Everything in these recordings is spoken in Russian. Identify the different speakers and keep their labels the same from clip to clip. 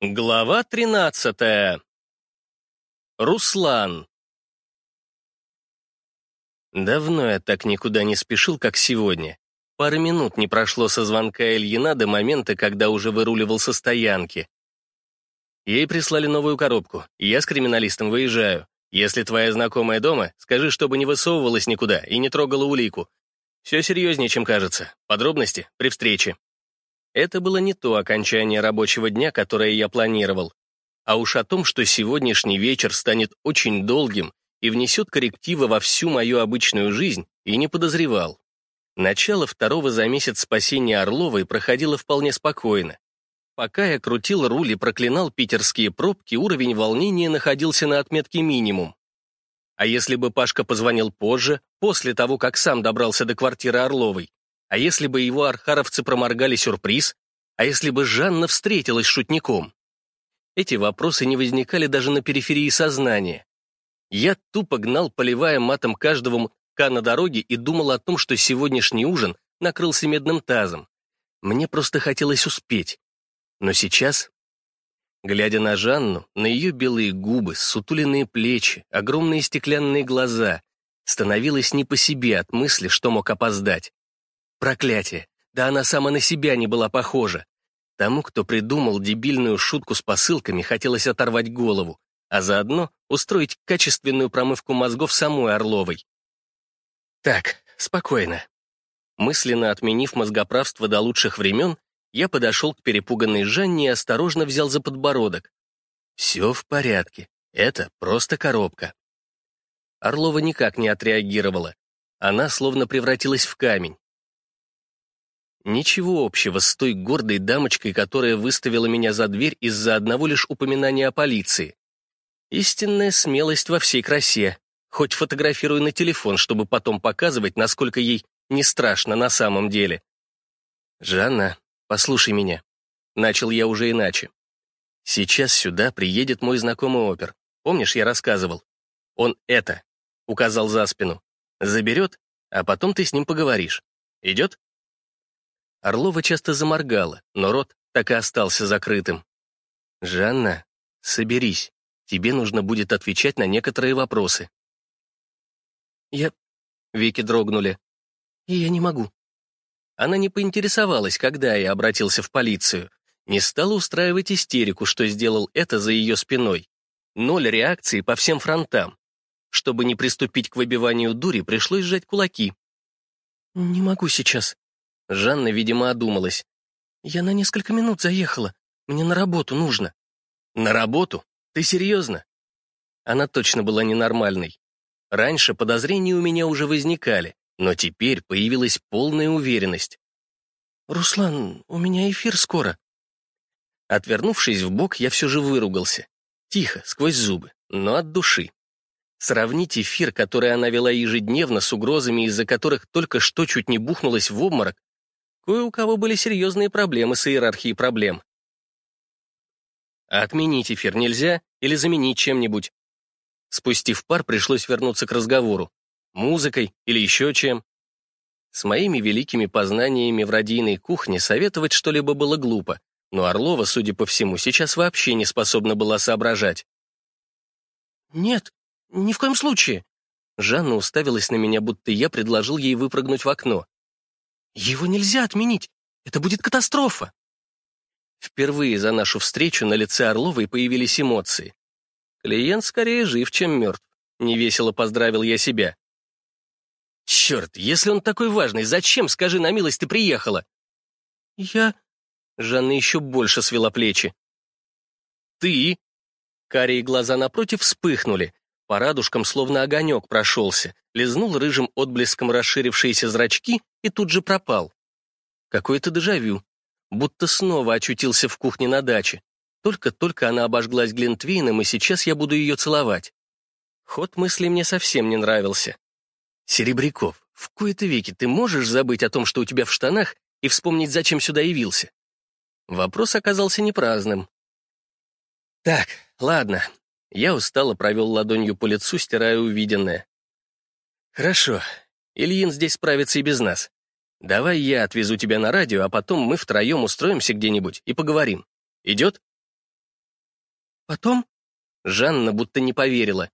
Speaker 1: Глава 13. Руслан. Давно я так никуда не спешил, как сегодня. Пары минут не прошло со звонка Ильина до момента, когда уже выруливал со стоянки. Ей прислали новую коробку, я с криминалистом выезжаю. Если твоя знакомая дома, скажи, чтобы не высовывалась никуда и не трогала улику. Все серьезнее, чем кажется. Подробности при встрече. Это было не то окончание рабочего дня, которое я планировал, а уж о том, что сегодняшний вечер станет очень долгим и внесет коррективы во всю мою обычную жизнь, и не подозревал. Начало второго за месяц спасения Орловой проходило вполне спокойно. Пока я крутил руль и проклинал питерские пробки, уровень волнения находился на отметке минимум. А если бы Пашка позвонил позже, после того, как сам добрался до квартиры Орловой, а если бы его архаровцы проморгали сюрприз? А если бы Жанна встретилась с шутником? Эти вопросы не возникали даже на периферии сознания. Я тупо гнал, поливая матом каждого мутка на дороге и думал о том, что сегодняшний ужин накрылся медным тазом. Мне просто хотелось успеть. Но сейчас, глядя на Жанну, на ее белые губы, сутуленные плечи, огромные стеклянные глаза, становилось не по себе от мысли, что мог опоздать. Проклятие! Да она сама на себя не была похожа. Тому, кто придумал дебильную шутку с посылками, хотелось оторвать голову, а заодно устроить качественную промывку мозгов самой Орловой. Так, спокойно. Мысленно отменив мозгоправство до лучших времен, я подошел к перепуганной Жанне и осторожно взял за подбородок. Все в порядке. Это просто коробка. Орлова никак не отреагировала. Она словно превратилась в камень. Ничего общего с той гордой дамочкой, которая выставила меня за дверь из-за одного лишь упоминания о полиции. Истинная смелость во всей красе. Хоть фотографирую на телефон, чтобы потом показывать, насколько ей не страшно на самом деле. «Жанна, послушай меня». Начал я уже иначе. «Сейчас сюда приедет мой знакомый опер. Помнишь, я рассказывал? Он это, указал за спину, заберет, а потом ты с ним поговоришь. Идет?» Орлова часто заморгала, но рот так и остался закрытым. «Жанна, соберись. Тебе нужно будет отвечать на некоторые вопросы». «Я...» — веки дрогнули. «Я не могу». Она не поинтересовалась, когда я обратился в полицию. Не стала устраивать истерику, что сделал это за ее спиной. Ноль реакции по всем фронтам. Чтобы не приступить к выбиванию дури, пришлось сжать кулаки. «Не могу сейчас», Жанна, видимо, одумалась. «Я на несколько минут заехала. Мне на работу нужно». «На работу? Ты серьезно?» Она точно была ненормальной. Раньше подозрения у меня уже возникали, но теперь появилась полная уверенность. «Руслан, у меня эфир скоро». Отвернувшись в бок, я все же выругался. Тихо, сквозь зубы, но от души. Сравнить эфир, который она вела ежедневно, с угрозами, из-за которых только что чуть не бухнулась в обморок, Кое у кого были серьезные проблемы с иерархией проблем. отменить эфир нельзя или заменить чем-нибудь? Спустив пар, пришлось вернуться к разговору. Музыкой или еще чем. С моими великими познаниями в радийной кухне советовать что-либо было глупо, но Орлова, судя по всему, сейчас вообще не способна была соображать. «Нет, ни в коем случае!» Жанна уставилась на меня, будто я предложил ей выпрыгнуть в окно. Его нельзя отменить. Это будет катастрофа. Впервые за нашу встречу на лице Орловой появились эмоции. Клиент скорее жив, чем мертв. Невесело поздравил я себя. Черт, если он такой важный, зачем, скажи на милость, ты приехала? Я... Жанна еще больше свела плечи. Ты? Карие глаза напротив вспыхнули. По радужкам словно огонек прошелся, лизнул рыжим отблеском расширившиеся зрачки и тут же пропал. Какое-то дежавю. Будто снова очутился в кухне на даче. Только-только она обожглась глинтвейном, и сейчас я буду ее целовать. Ход мысли мне совсем не нравился. Серебряков, в кои-то веки ты можешь забыть о том, что у тебя в штанах, и вспомнить, зачем сюда явился? Вопрос оказался непраздным. Так, ладно, я устало провел ладонью по лицу, стирая увиденное. «Хорошо. Ильин здесь справится и без нас. Давай я отвезу тебя на радио, а потом мы втроем устроимся где-нибудь и поговорим. Идет?»
Speaker 2: Потом?»
Speaker 1: Жанна будто не поверила.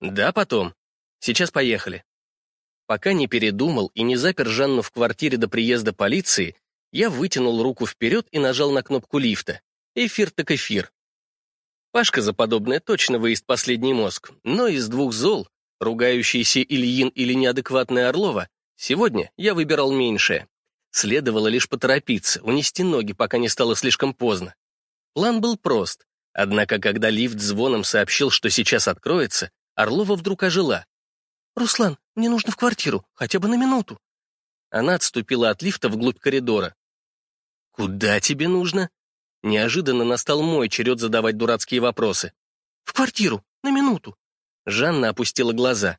Speaker 1: «Да, потом. Сейчас поехали». Пока не передумал и не запер Жанну в квартире до приезда полиции, я вытянул руку вперед и нажал на кнопку лифта. Эфир так эфир. Пашка за подобное точно выезд последний мозг, но из двух зол, ругающийся Ильин или неадекватная Орлова, сегодня я выбирал меньшее. Следовало лишь поторопиться, унести ноги, пока не стало слишком поздно. План был прост, однако когда лифт звоном сообщил, что сейчас откроется, Орлова вдруг ожила.
Speaker 2: «Руслан, мне нужно в квартиру, хотя бы на минуту».
Speaker 1: Она отступила от лифта вглубь коридора. «Куда тебе нужно?» Неожиданно настал мой черед задавать дурацкие вопросы.
Speaker 2: «В квартиру, на минуту».
Speaker 1: Жанна опустила глаза.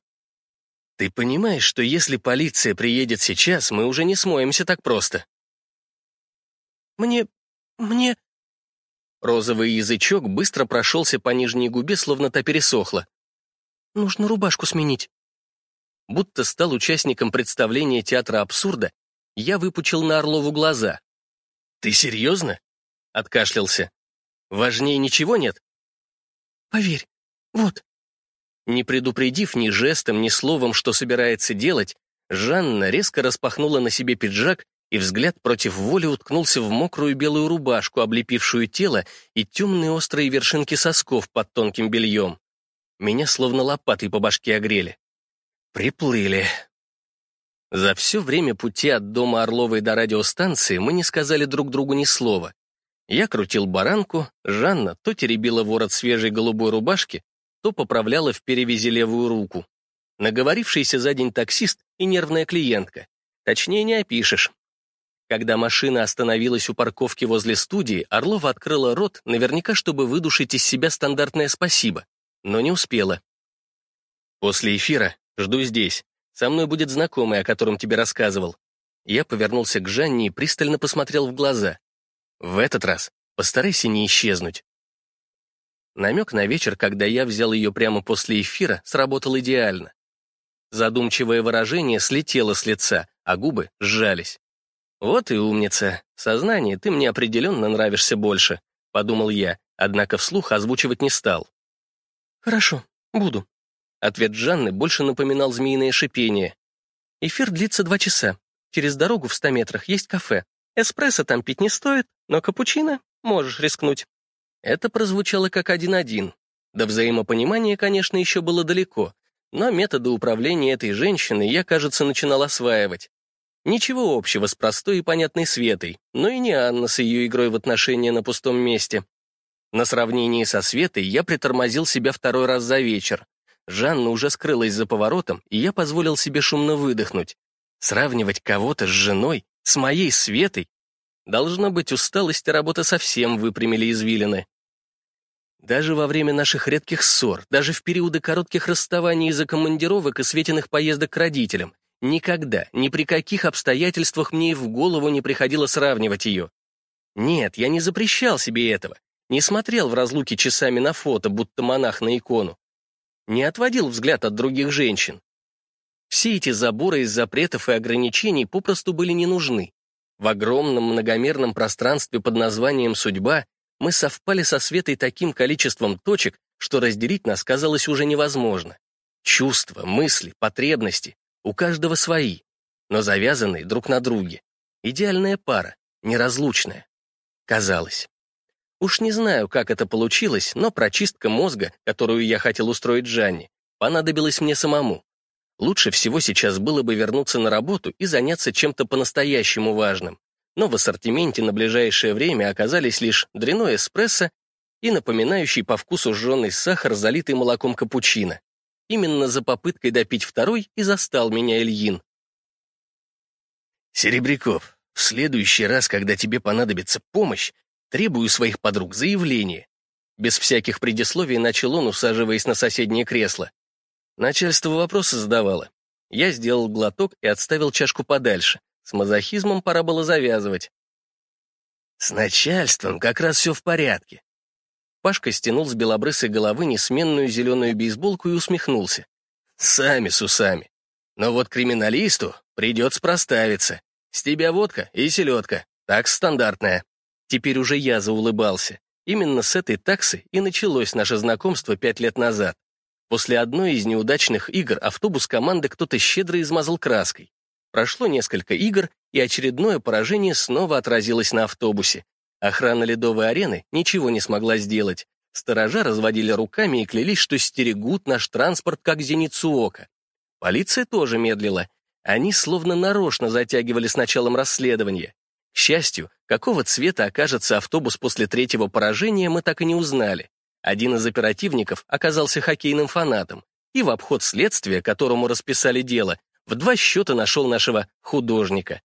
Speaker 1: «Ты понимаешь, что если полиция приедет сейчас, мы уже не смоемся так просто?»
Speaker 2: «Мне... мне...»
Speaker 1: Розовый язычок быстро прошелся по нижней губе, словно та пересохла.
Speaker 2: «Нужно рубашку сменить»
Speaker 1: будто стал участником представления театра абсурда, я выпучил на Орлову глаза. «Ты серьезно?» — откашлялся. «Важнее ничего нет?»
Speaker 2: «Поверь, вот».
Speaker 1: Не предупредив ни жестом, ни словом, что собирается делать, Жанна резко распахнула на себе пиджак, и взгляд против воли уткнулся в мокрую белую рубашку, облепившую тело, и темные острые вершинки сосков под тонким бельем. Меня словно лопатой по башке огрели. Приплыли. За все время пути от дома Орловой до радиостанции мы не сказали друг другу ни слова. Я крутил баранку, Жанна то теребила ворот свежей голубой рубашки, то поправляла в перевязи левую руку. Наговорившийся за день таксист и нервная клиентка. Точнее, не опишешь. Когда машина остановилась у парковки возле студии, Орлова открыла рот, наверняка, чтобы выдушить из себя стандартное «спасибо», но не успела. После эфира Жду здесь. Со мной будет знакомый, о котором тебе рассказывал». Я повернулся к Жанне и пристально посмотрел в глаза. «В этот раз постарайся не исчезнуть». Намек на вечер, когда я взял ее прямо после эфира, сработал идеально. Задумчивое выражение слетело с лица, а губы сжались. «Вот и умница. Сознание, ты мне определенно нравишься больше», — подумал я, однако вслух озвучивать не стал.
Speaker 2: «Хорошо, буду»,
Speaker 1: Ответ Жанны больше напоминал змеиное шипение.
Speaker 2: «Эфир длится два часа. Через дорогу в ста метрах есть кафе. Эспрессо там пить не стоит, но капучино можешь рискнуть».
Speaker 1: Это прозвучало как один-один. До взаимопонимания, конечно, еще было далеко, но методы управления этой женщины я, кажется, начинал осваивать. Ничего общего с простой и понятной Светой, но и не Анна с ее игрой в отношения на пустом месте. На сравнении со Светой я притормозил себя второй раз за вечер, Жанна уже скрылась за поворотом, и я позволил себе шумно выдохнуть. Сравнивать кого-то с женой, с моей Светой? Должно быть, усталость и работа совсем выпрямили извилины. Даже во время наших редких ссор, даже в периоды коротких расставаний из-за командировок и светиных поездок к родителям, никогда, ни при каких обстоятельствах мне и в голову не приходило сравнивать ее. Нет, я не запрещал себе этого, не смотрел в разлуке часами на фото, будто монах на икону не отводил взгляд от других женщин. Все эти заборы из запретов и ограничений попросту были не нужны. В огромном многомерном пространстве под названием «Судьба» мы совпали со Светой таким количеством точек, что разделить нас казалось уже невозможно. Чувства, мысли, потребности — у каждого свои, но завязанные друг на друге. Идеальная пара, неразлучная. Казалось. Уж не знаю, как это получилось, но прочистка мозга, которую я хотел устроить Жанне, понадобилась мне самому. Лучше всего сейчас было бы вернуться на работу и заняться чем-то по-настоящему важным. Но в ассортименте на ближайшее время оказались лишь дряной эспрессо и напоминающий по вкусу жженый сахар, залитый молоком капучино. Именно за попыткой допить второй и застал меня Ильин. «Серебряков, в следующий раз, когда тебе понадобится помощь, Требую своих подруг заявление. Без всяких предисловий начал он, усаживаясь на соседнее кресло. Начальство вопросы задавало. Я сделал глоток и отставил чашку подальше. С мазохизмом пора было завязывать. С начальством как раз все в порядке. Пашка стянул с белобрысой головы несменную зеленую бейсболку и усмехнулся. Сами с усами. Но вот криминалисту придется проставиться. С тебя водка и селедка. Так стандартная. Теперь уже я заулыбался. Именно с этой таксы и началось наше знакомство пять лет назад. После одной из неудачных игр автобус команды кто-то щедро измазал краской. Прошло несколько игр, и очередное поражение снова отразилось на автобусе. Охрана ледовой арены ничего не смогла сделать. Сторожа разводили руками и клялись, что стерегут наш транспорт как зеницу ока. Полиция тоже медлила. Они словно нарочно затягивали с началом расследования. К счастью, какого цвета окажется автобус после третьего поражения, мы так и не узнали. Один из оперативников оказался хоккейным фанатом и в обход следствия, которому расписали дело, в два счета нашел нашего художника.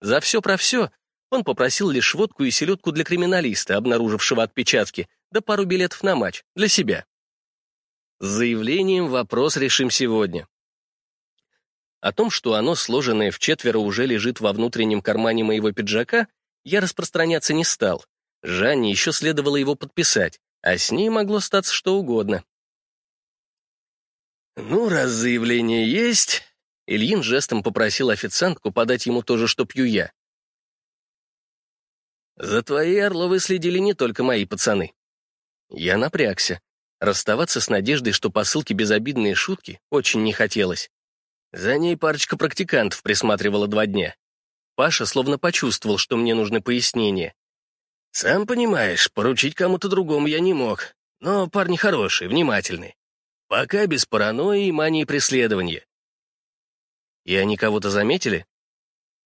Speaker 1: За все про все он попросил лишь водку и селедку для криминалиста, обнаружившего отпечатки, да пару билетов на матч, для себя. С заявлением вопрос решим сегодня. О том, что оно, сложенное в четверо, уже лежит во внутреннем кармане моего пиджака, я распространяться не стал. Жанне еще следовало его подписать, а с ней могло статься что угодно. «Ну, раз заявление есть...» Ильин жестом попросил официантку подать ему то же, что пью я. «За твоей Орловой следили не только мои пацаны». Я напрягся. Расставаться с надеждой, что посылки безобидные шутки, очень не хотелось. За ней парочка практикантов присматривала два дня. Паша словно почувствовал, что мне нужны пояснения. «Сам понимаешь, поручить кому-то другому я не мог, но парни хорошие, внимательные. Пока без паранойи и мании преследования». «И они кого-то заметили?»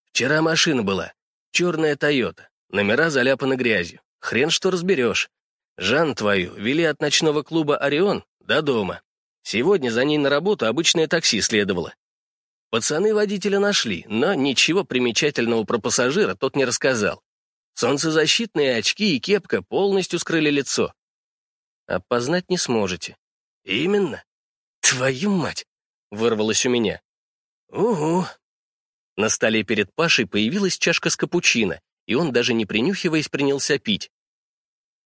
Speaker 1: «Вчера машина была, черная Тойота, номера заляпаны грязью, хрен что разберешь. Жан твою вели от ночного клуба «Орион» до дома. Сегодня за ней на работу обычное такси следовало. Пацаны водителя нашли, но ничего примечательного про пассажира тот не рассказал. Солнцезащитные очки и кепка полностью скрыли лицо. Опознать не сможете. Именно. Твою мать! Вырвалось у меня. Угу. На столе перед Пашей появилась чашка с капучино, и он, даже не принюхиваясь, принялся пить.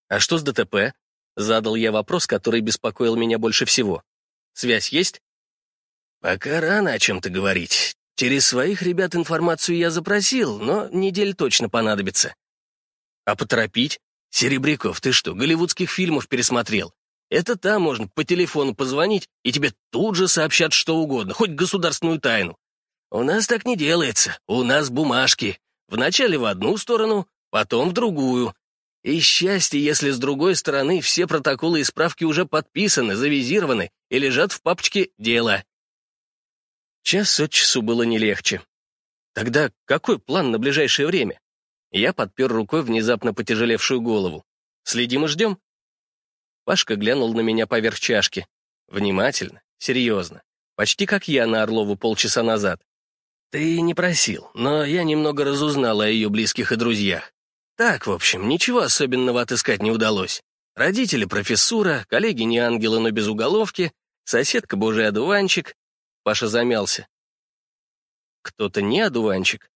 Speaker 1: «А что с ДТП?» — задал я вопрос, который беспокоил меня больше всего. «Связь есть?» «Пока рано о чем-то говорить. Через своих ребят информацию я запросил, но недель точно понадобится». «А поторопить?» «Серебряков, ты что, голливудских фильмов пересмотрел? Это там можно по телефону позвонить, и тебе тут же сообщат что угодно, хоть государственную тайну. У нас так не делается, у нас бумажки. Вначале в одну сторону, потом в другую. И счастье, если с другой стороны все протоколы и справки уже подписаны, завизированы и лежат в папочке «Дело». Час от часу было не легче. Тогда какой план на ближайшее время? Я подпер рукой внезапно потяжелевшую голову. Следим и ждем? Пашка глянул на меня поверх чашки. Внимательно, серьезно. Почти как я на Орлову полчаса назад. Ты не просил, но я немного разузнал о ее близких и друзьях. Так, в общем, ничего особенного отыскать не удалось. Родители профессура, коллеги не ангелы, но без уголовки, соседка божий одуванчик, Паша замялся. Кто-то не одуванчик?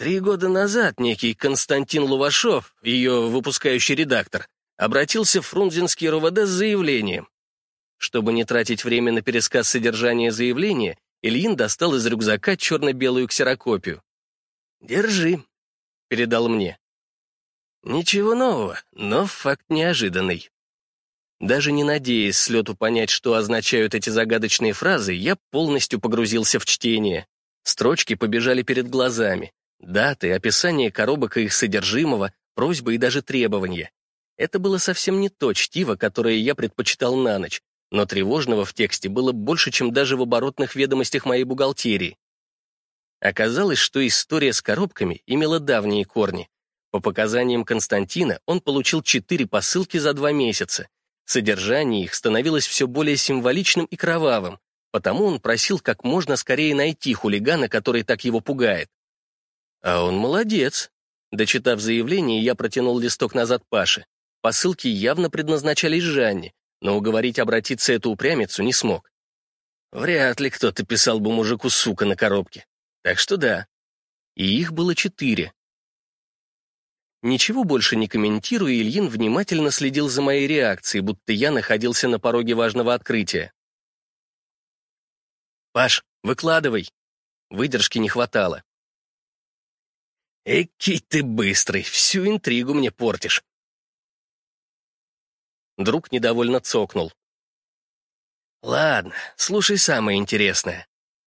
Speaker 1: Три года назад некий Константин Лувашов, ее выпускающий редактор, обратился в Фрунзенский РОВД с заявлением. Чтобы не тратить время на пересказ содержания заявления, Ильин достал из рюкзака черно-белую ксерокопию. «Держи», — передал мне. Ничего нового, но факт неожиданный. Даже не надеясь с понять, что означают эти загадочные фразы, я полностью погрузился в чтение. Строчки побежали перед глазами. Даты, описание коробок и их содержимого, просьбы и даже требования. Это было совсем не то чтиво, которое я предпочитал на ночь, но тревожного в тексте было больше, чем даже в оборотных ведомостях моей бухгалтерии. Оказалось, что история с коробками имела давние корни. По показаниям Константина, он получил четыре посылки за два месяца, Содержание их становилось все более символичным и кровавым, потому он просил как можно скорее найти хулигана, который так его пугает. А он молодец. Дочитав заявление, я протянул листок назад Паше. Посылки явно предназначались Жанне, но уговорить обратиться эту упрямицу не смог. Вряд ли кто-то писал бы мужику «сука» на коробке. Так что да. И их было четыре. Ничего больше не комментируя, Ильин внимательно следил за моей реакцией, будто я находился на пороге важного открытия. «Паш, выкладывай!» Выдержки не хватало. «Экий ты быстрый, всю интригу мне портишь!» Друг недовольно цокнул. «Ладно, слушай самое интересное.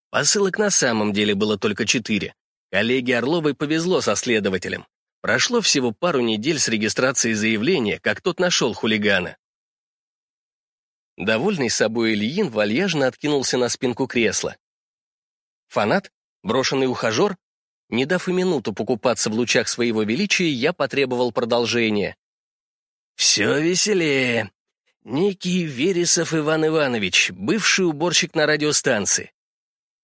Speaker 1: Посылок на самом деле было только четыре. Коллеге Орловой повезло со следователем. Прошло всего пару недель с регистрацией заявления, как тот нашел хулигана. Довольный собой Ильин вальяжно откинулся на спинку кресла. Фанат? Брошенный ухажер? Не дав и минуту покупаться в лучах своего величия, я потребовал продолжения. «Все веселее. Некий Вересов Иван Иванович, бывший уборщик на радиостанции.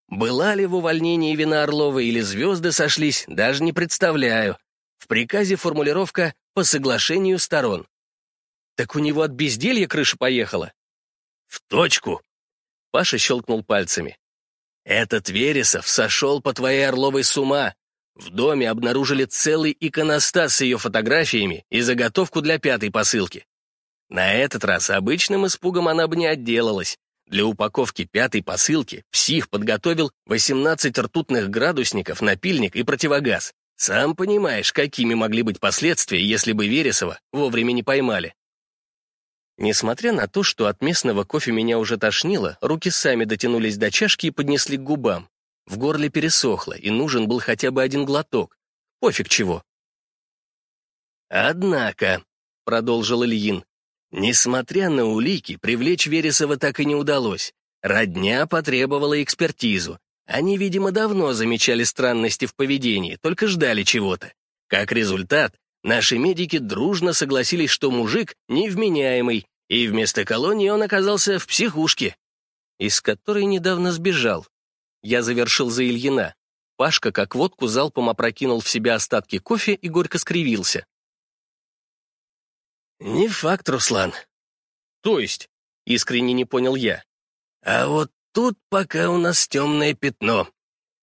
Speaker 1: Была ли в увольнении вина Орлова или звезды сошлись, даже не представляю. В приказе формулировка «по соглашению сторон». Так у него от безделья крыша поехала. В точку. Паша щелкнул пальцами. Этот Вересов сошел по твоей Орловой с ума. В доме обнаружили целый иконостас с ее фотографиями и заготовку для пятой посылки. На этот раз обычным испугом она бы не отделалась. Для упаковки пятой посылки псих подготовил 18 ртутных градусников, напильник и противогаз. Сам понимаешь, какими могли быть последствия, если бы Вересова вовремя не поймали. Несмотря на то, что от местного кофе меня уже тошнило, руки сами дотянулись до чашки и поднесли к губам. В горле пересохло, и нужен был хотя бы один глоток. Пофиг чего. «Однако», — продолжил Ильин, Несмотря на улики, привлечь Вересова так и не удалось. Родня потребовала экспертизу. Они, видимо, давно замечали странности в поведении, только ждали чего-то. Как результат, наши медики дружно согласились, что мужик невменяемый, и вместо колонии он оказался в психушке, из которой недавно сбежал. Я завершил за Ильина. Пашка, как водку, залпом опрокинул в себя остатки кофе и горько скривился. «Не факт, Руслан». «То есть?» — искренне не понял я. «А вот тут пока у нас темное пятно.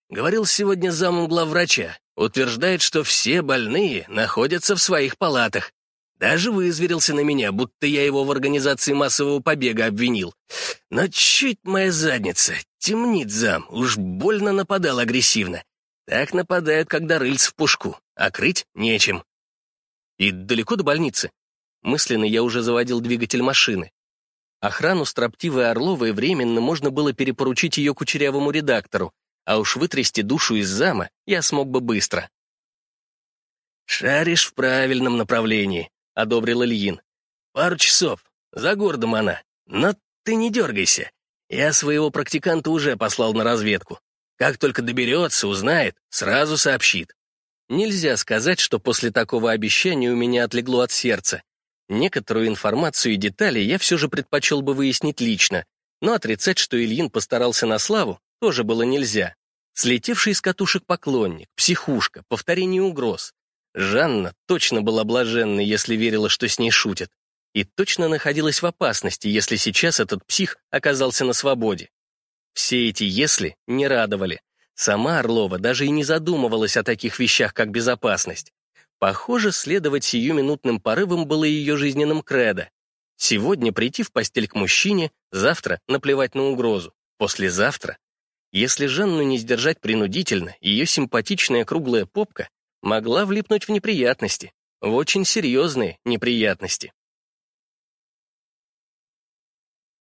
Speaker 1: Говорил сегодня зам главврача. Утверждает, что все больные находятся в своих палатах. Даже вызверился на меня, будто я его в организации массового побега обвинил. Но чуть моя задница, темнит зам, уж больно нападал агрессивно. Так нападают, когда рыльц в пушку, а крыть нечем. И далеко до больницы? Мысленно я уже заводил двигатель машины. Охрану строптивой Орловой временно можно было перепоручить ее кучерявому редактору, а уж вытрясти душу из зама я смог бы быстро. «Шаришь в правильном направлении», — одобрил Ильин. «Пару часов. За городом она. Но ты не дергайся. Я своего практиканта уже послал на разведку. Как только доберется, узнает, сразу сообщит». Нельзя сказать, что после такого обещания у меня отлегло от сердца. Некоторую информацию и детали я все же предпочел бы выяснить лично, но отрицать, что Ильин постарался на славу, тоже было нельзя. Слетевший из катушек поклонник, психушка, повторение угроз. Жанна точно была блаженной, если верила, что с ней шутят, и точно находилась в опасности, если сейчас этот псих оказался на свободе. Все эти «если» не радовали. Сама Орлова даже и не задумывалась о таких вещах, как безопасность. Похоже, следовать сиюминутным порывам было ее жизненным кредо. Сегодня прийти в постель к мужчине, завтра наплевать на угрозу, послезавтра. Если Жанну не сдержать принудительно, ее симпатичная круглая попка могла влипнуть в неприятности, в очень серьезные неприятности.